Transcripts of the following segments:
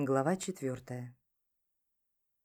Глава четвертая.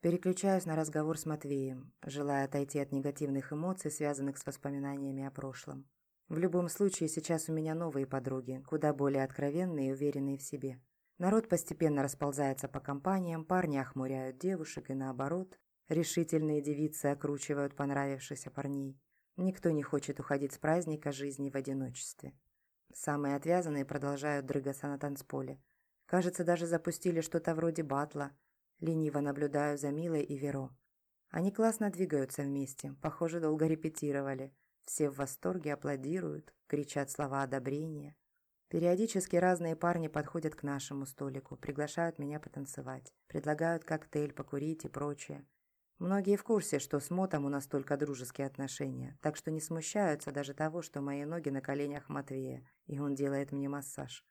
Переключаюсь на разговор с Матвеем, желая отойти от негативных эмоций, связанных с воспоминаниями о прошлом. В любом случае, сейчас у меня новые подруги, куда более откровенные и уверенные в себе. Народ постепенно расползается по компаниям, парни охмуряют девушек и наоборот. Решительные девицы окручивают понравившихся парней. Никто не хочет уходить с праздника жизни в одиночестве. Самые отвязанные продолжают дрыгаться на танцполе – Кажется, даже запустили что-то вроде батла. Лениво наблюдаю за Милой и Веро. Они классно двигаются вместе, похоже, долго репетировали. Все в восторге аплодируют, кричат слова одобрения. Периодически разные парни подходят к нашему столику, приглашают меня потанцевать, предлагают коктейль, покурить и прочее. Многие в курсе, что с Мотом у нас только дружеские отношения, так что не смущаются даже того, что мои ноги на коленях Матвея, и он делает мне массаж.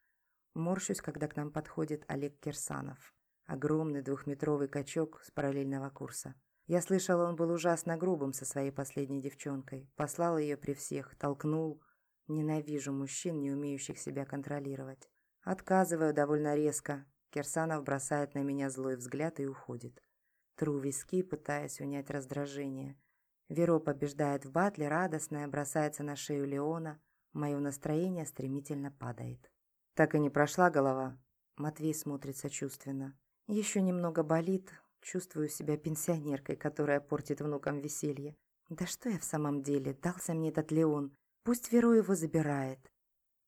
Морщусь, когда к нам подходит Олег Кирсанов. Огромный двухметровый качок с параллельного курса. Я слышала, он был ужасно грубым со своей последней девчонкой. Послал ее при всех, толкнул. Ненавижу мужчин, не умеющих себя контролировать. Отказываю довольно резко. Кирсанов бросает на меня злой взгляд и уходит. Тру виски, пытаясь унять раздражение. Веро побеждает в батле, радостная, бросается на шею Леона. Мое настроение стремительно падает. Так и не прошла голова. Матвей смотрит сочувственно. Еще немного болит. Чувствую себя пенсионеркой, которая портит внукам веселье. Да что я в самом деле? Дался мне этот Леон. Пусть Веру его забирает.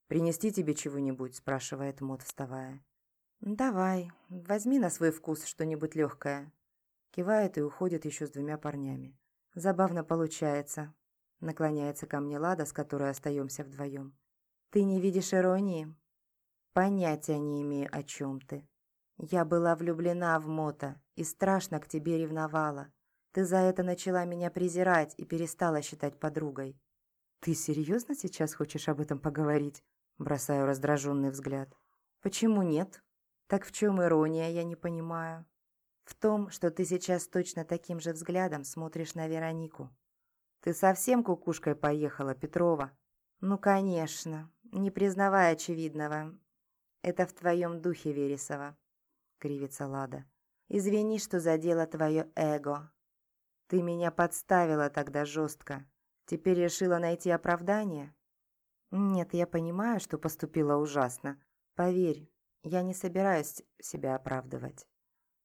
«Принести тебе чего-нибудь?» – спрашивает Мот, вставая. «Давай, возьми на свой вкус что-нибудь легкое». Кивает и уходит еще с двумя парнями. Забавно получается. Наклоняется ко мне Лада, с которой остаемся вдвоем. «Ты не видишь иронии?» Понятия не имею, о чем ты. Я была влюблена в Мота и страшно к тебе ревновала. Ты за это начала меня презирать и перестала считать подругой. Ты серьезно сейчас хочешь об этом поговорить? Бросаю раздраженный взгляд. Почему нет? Так в чем ирония, я не понимаю. В том, что ты сейчас точно таким же взглядом смотришь на Веронику. Ты совсем кукушкой поехала, Петрова? Ну, конечно, не признавая очевидного, «Это в твоем духе, Вересова», — кривится Лада. «Извини, что задела твое эго. Ты меня подставила тогда жестко. Теперь решила найти оправдание?» «Нет, я понимаю, что поступила ужасно. Поверь, я не собираюсь себя оправдывать.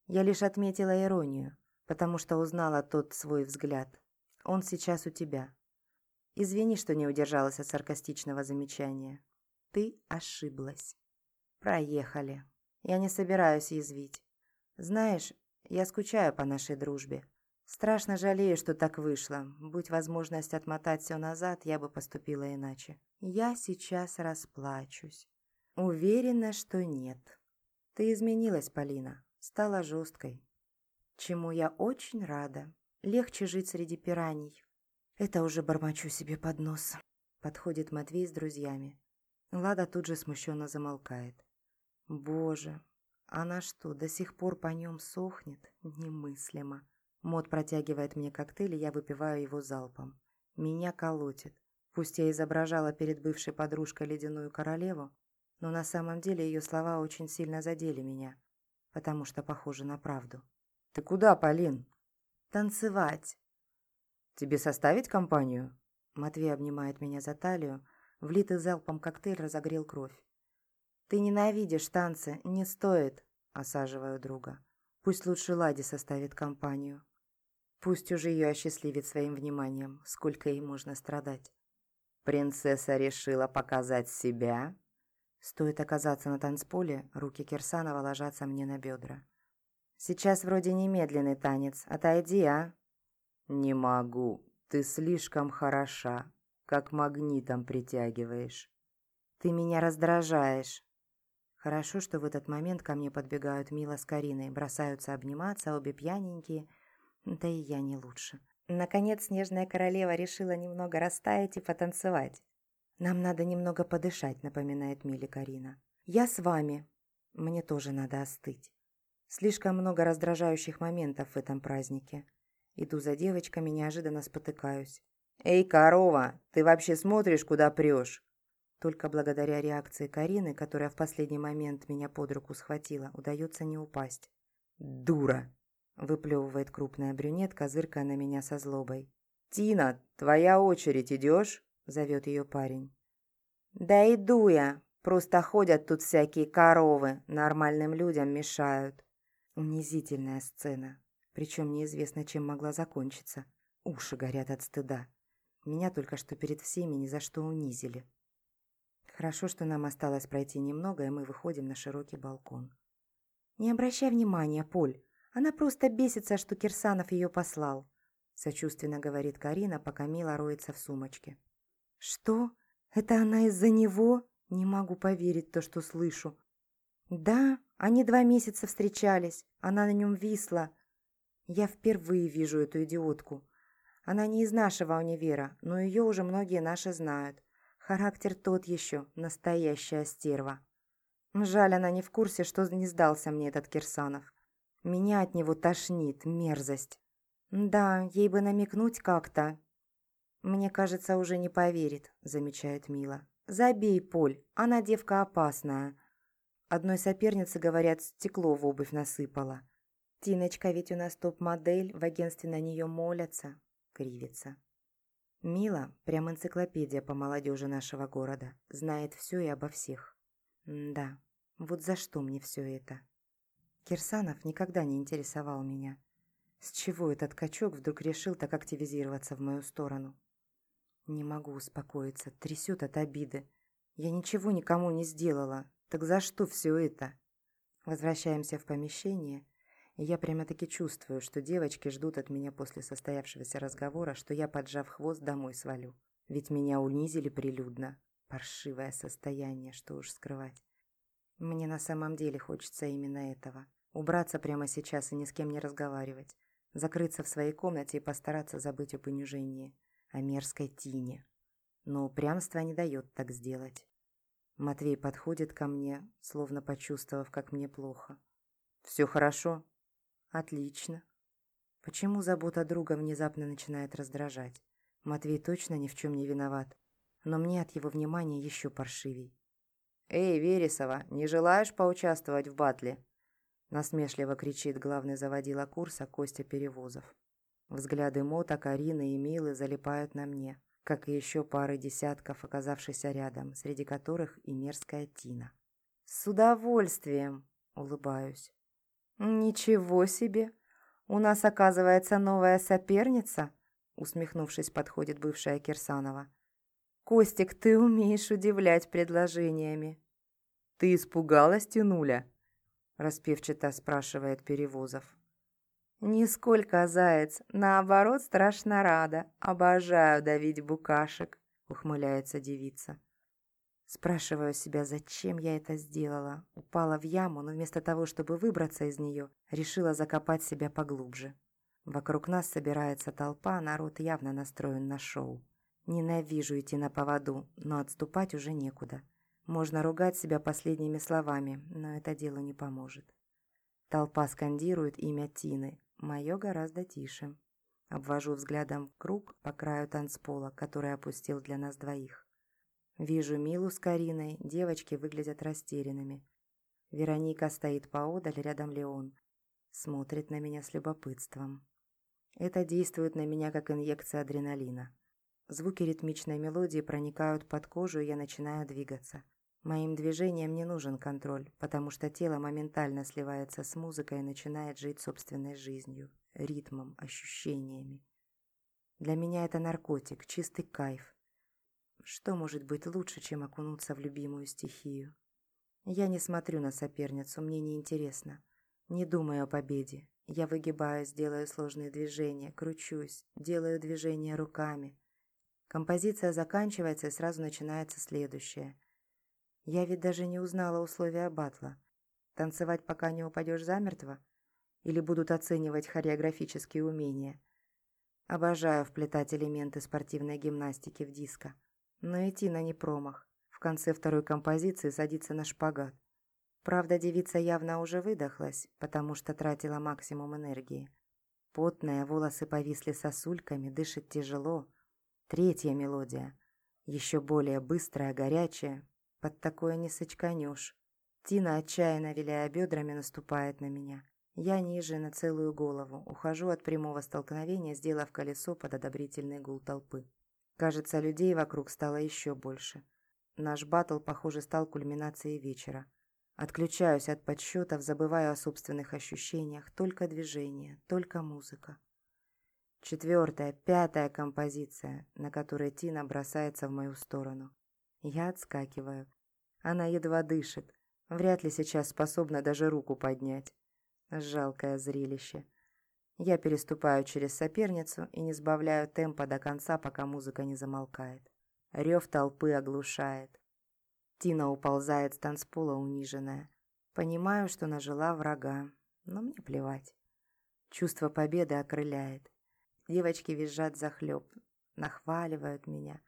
Я лишь отметила иронию, потому что узнала тот свой взгляд. Он сейчас у тебя. Извини, что не удержалась от саркастичного замечания. Ты ошиблась». Проехали. Я не собираюсь язвить. Знаешь, я скучаю по нашей дружбе. Страшно жалею, что так вышло. Будь возможность отмотать все назад, я бы поступила иначе. Я сейчас расплачусь. Уверена, что нет. Ты изменилась, Полина. Стала жесткой. Чему я очень рада. Легче жить среди пираний. Это уже бормочу себе под нос. Подходит Матвей с друзьями. Лада тут же смущенно замолкает. Боже, она что, до сих пор по нем сохнет? Немыслимо. Мод протягивает мне коктейль, и я выпиваю его залпом. Меня колотит. Пусть я изображала перед бывшей подружкой ледяную королеву, но на самом деле ее слова очень сильно задели меня, потому что похожи на правду. «Ты куда, Полин?» «Танцевать». «Тебе составить компанию?» Матвей обнимает меня за талию. Влитый залпом коктейль разогрел кровь. «Ты ненавидишь танцы, не стоит», – осаживаю друга. «Пусть лучше Лади составит компанию. Пусть уже ее осчастливит своим вниманием, сколько ей можно страдать». «Принцесса решила показать себя?» Стоит оказаться на танцполе, руки Кирсанова ложатся мне на бедра. «Сейчас вроде немедленный танец. Отойди, а?» «Не могу. Ты слишком хороша. Как магнитом притягиваешь». «Ты меня раздражаешь». Хорошо, что в этот момент ко мне подбегают Мила с Кариной, бросаются обниматься, обе пьяненькие, да и я не лучше. Наконец снежная королева решила немного растаять и потанцевать. «Нам надо немного подышать», — напоминает Миле Карина. «Я с вами. Мне тоже надо остыть. Слишком много раздражающих моментов в этом празднике. Иду за девочками, неожиданно спотыкаюсь. «Эй, корова, ты вообще смотришь, куда прешь?» Только благодаря реакции Карины, которая в последний момент меня под руку схватила, удается не упасть. «Дура!» – выплевывает крупная брюнетка, зыркая на меня со злобой. «Тина, твоя очередь, идешь?» – зовет ее парень. «Да иду я. Просто ходят тут всякие коровы, нормальным людям мешают». Унизительная сцена. Причем неизвестно, чем могла закончиться. Уши горят от стыда. Меня только что перед всеми ни за что унизили. Хорошо, что нам осталось пройти немного, и мы выходим на широкий балкон. «Не обращай внимания, Поль. Она просто бесится, что Кирсанов ее послал», сочувственно говорит Карина, пока Мила роется в сумочке. «Что? Это она из-за него? Не могу поверить то, что слышу». «Да, они два месяца встречались. Она на нем висла. Я впервые вижу эту идиотку. Она не из нашего универа, но ее уже многие наши знают. Характер тот еще, настоящая стерва. Жаль, она не в курсе, что не сдался мне этот Кирсанов. Меня от него тошнит, мерзость. Да, ей бы намекнуть как-то. Мне кажется, уже не поверит, замечает Мила. Забей, Поль, она девка опасная. Одной сопернице, говорят, стекло в обувь насыпала. Тиночка ведь у нас топ-модель, в агентстве на нее молятся кривится. Мила, прям энциклопедия по молодежи нашего города, знает все и обо всех. М да, вот за что мне все это? Кирсанов никогда не интересовал меня. С чего этот качок вдруг решил так активизироваться в мою сторону? Не могу успокоиться, трясет от обиды. Я ничего никому не сделала, так за что все это? Возвращаемся в помещение, я прямо-таки чувствую, что девочки ждут от меня после состоявшегося разговора, что я, поджав хвост, домой свалю. Ведь меня унизили прилюдно. Паршивое состояние, что уж скрывать. Мне на самом деле хочется именно этого. Убраться прямо сейчас и ни с кем не разговаривать. Закрыться в своей комнате и постараться забыть о понижении. О мерзкой тине. Но упрямство не дает так сделать. Матвей подходит ко мне, словно почувствовав, как мне плохо. «Все хорошо?» Отлично. Почему забота друга внезапно начинает раздражать? Матвей точно ни в чем не виноват, но мне от его внимания еще паршивей. «Эй, Вересова, не желаешь поучаствовать в батле?» Насмешливо кричит главный заводила курса Костя Перевозов. Взгляды Мота, Карины и Милы залипают на мне, как и еще пары десятков, оказавшихся рядом, среди которых и мерзкая Тина. «С удовольствием!» — улыбаюсь. «Ничего себе! У нас, оказывается, новая соперница?» Усмехнувшись, подходит бывшая Кирсанова. «Костик, ты умеешь удивлять предложениями». «Ты испугалась, Тянуля?» Распевчато спрашивает Перевозов. «Нисколько, заяц. Наоборот, страшно рада. Обожаю давить букашек», ухмыляется девица. Спрашиваю себя, зачем я это сделала. Упала в яму, но вместо того, чтобы выбраться из нее, решила закопать себя поглубже. Вокруг нас собирается толпа, народ явно настроен на шоу. Ненавижу идти на поводу, но отступать уже некуда. Можно ругать себя последними словами, но это делу не поможет. Толпа скандирует имя Тины, мое гораздо тише. Обвожу взглядом круг по краю танцпола, который опустил для нас двоих. Вижу Милу с Кариной, девочки выглядят растерянными. Вероника стоит поодаль, рядом Леон. Смотрит на меня с любопытством. Это действует на меня как инъекция адреналина. Звуки ритмичной мелодии проникают под кожу, и я начинаю двигаться. Моим движением не нужен контроль, потому что тело моментально сливается с музыкой и начинает жить собственной жизнью, ритмом, ощущениями. Для меня это наркотик, чистый кайф. Что может быть лучше, чем окунуться в любимую стихию? Я не смотрю на соперницу, мне не интересно. Не думаю о победе. Я выгибаюсь, делаю сложные движения, кручусь, делаю движения руками. Композиция заканчивается, и сразу начинается следующее. Я ведь даже не узнала условия батла. Танцевать, пока не упадешь замертво? Или будут оценивать хореографические умения? Обожаю вплетать элементы спортивной гимнастики в диско. Но идти на непромах. В конце второй композиции садится на шпагат. Правда, девица явно уже выдохлась, потому что тратила максимум энергии. Потная, волосы повисли сосульками, дышит тяжело. Третья мелодия. Еще более быстрая, горячая. Под такое не сочканешь. Тина, отчаянно виляя бедрами, наступает на меня. Я ниже на целую голову, ухожу от прямого столкновения, сделав колесо под одобрительный гул толпы. Кажется, людей вокруг стало еще больше. Наш батл, похоже, стал кульминацией вечера. Отключаюсь от подсчетов, забываю о собственных ощущениях. Только движение, только музыка. Четвертая, пятая композиция, на которой Тина бросается в мою сторону. Я отскакиваю. Она едва дышит. Вряд ли сейчас способна даже руку поднять. Жалкое зрелище. Я переступаю через соперницу и не сбавляю темпа до конца, пока музыка не замолкает. Рев толпы оглушает. Тина уползает с танцпола униженная. Понимаю, что нажила врага, но мне плевать. Чувство победы окрыляет. Девочки визжат захлеб, нахваливают меня.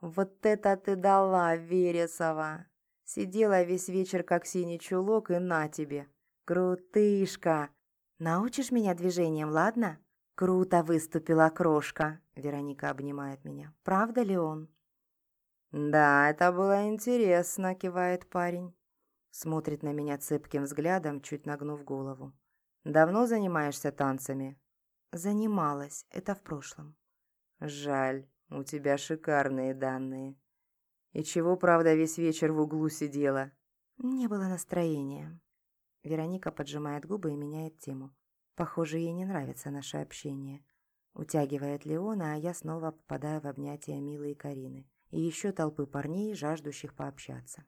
«Вот это ты дала, Вересова! Сидела весь вечер, как синий чулок, и на тебе!» «Крутышка! Научишь меня движениям, ладно?» «Круто выступила крошка!» Вероника обнимает меня. «Правда ли он?» «Да, это было интересно», — кивает парень. Смотрит на меня цепким взглядом, чуть нагнув голову. «Давно занимаешься танцами?» «Занималась. Это в прошлом». «Жаль, у тебя шикарные данные. И чего, правда, весь вечер в углу сидела?» «Не было настроения». Вероника поджимает губы и меняет тему. Похоже, ей не нравится наше общение. Утягивает Леона, а я снова попадаю в объятия Милы и Карины. И еще толпы парней, жаждущих пообщаться.